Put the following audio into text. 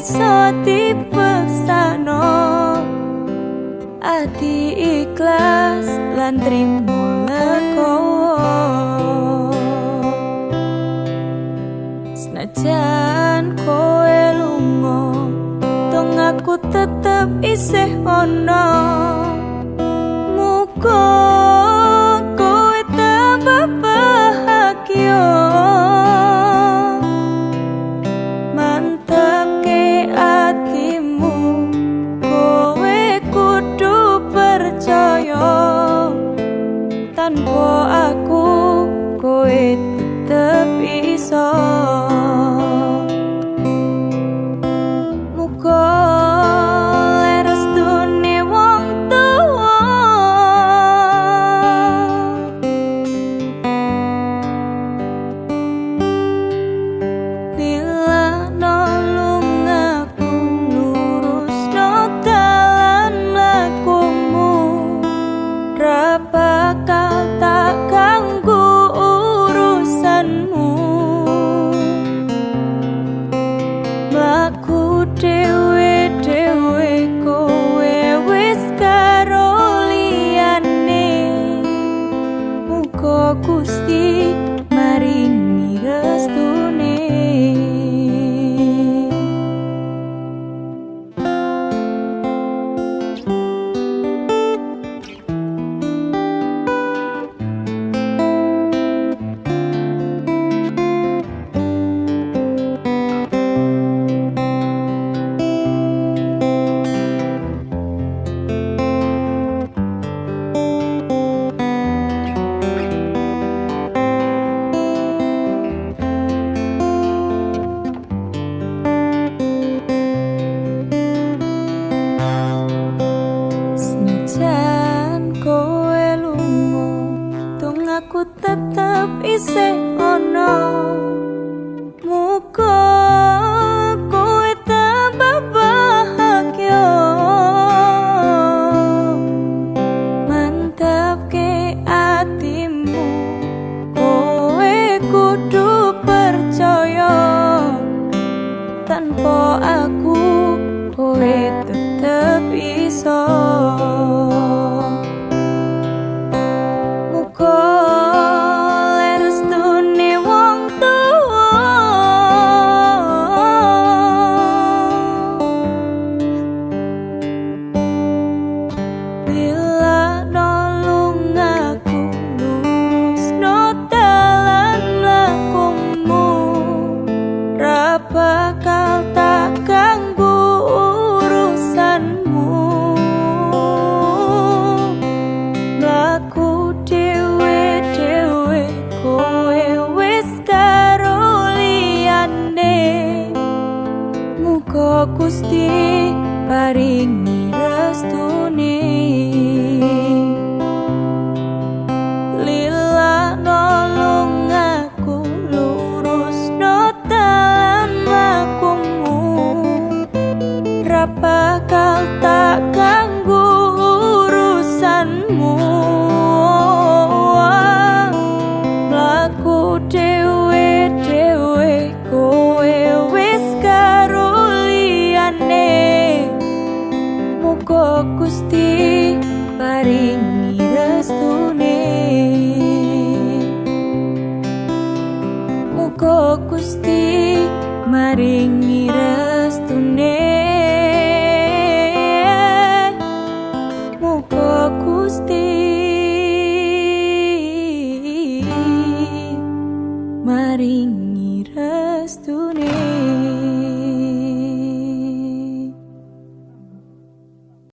iso dipesakno ati ikhlas lan trimo legowo. Senajan kowe lunga tong aku tetep isih ono. Mugo 宁波 aku tetep isih ana. Muka Gusti paringi restune. Lila nolong aku lurus dalam lakumu Rapakal tak ganggu urusanmu? maringi restune muga Gusti. Maringi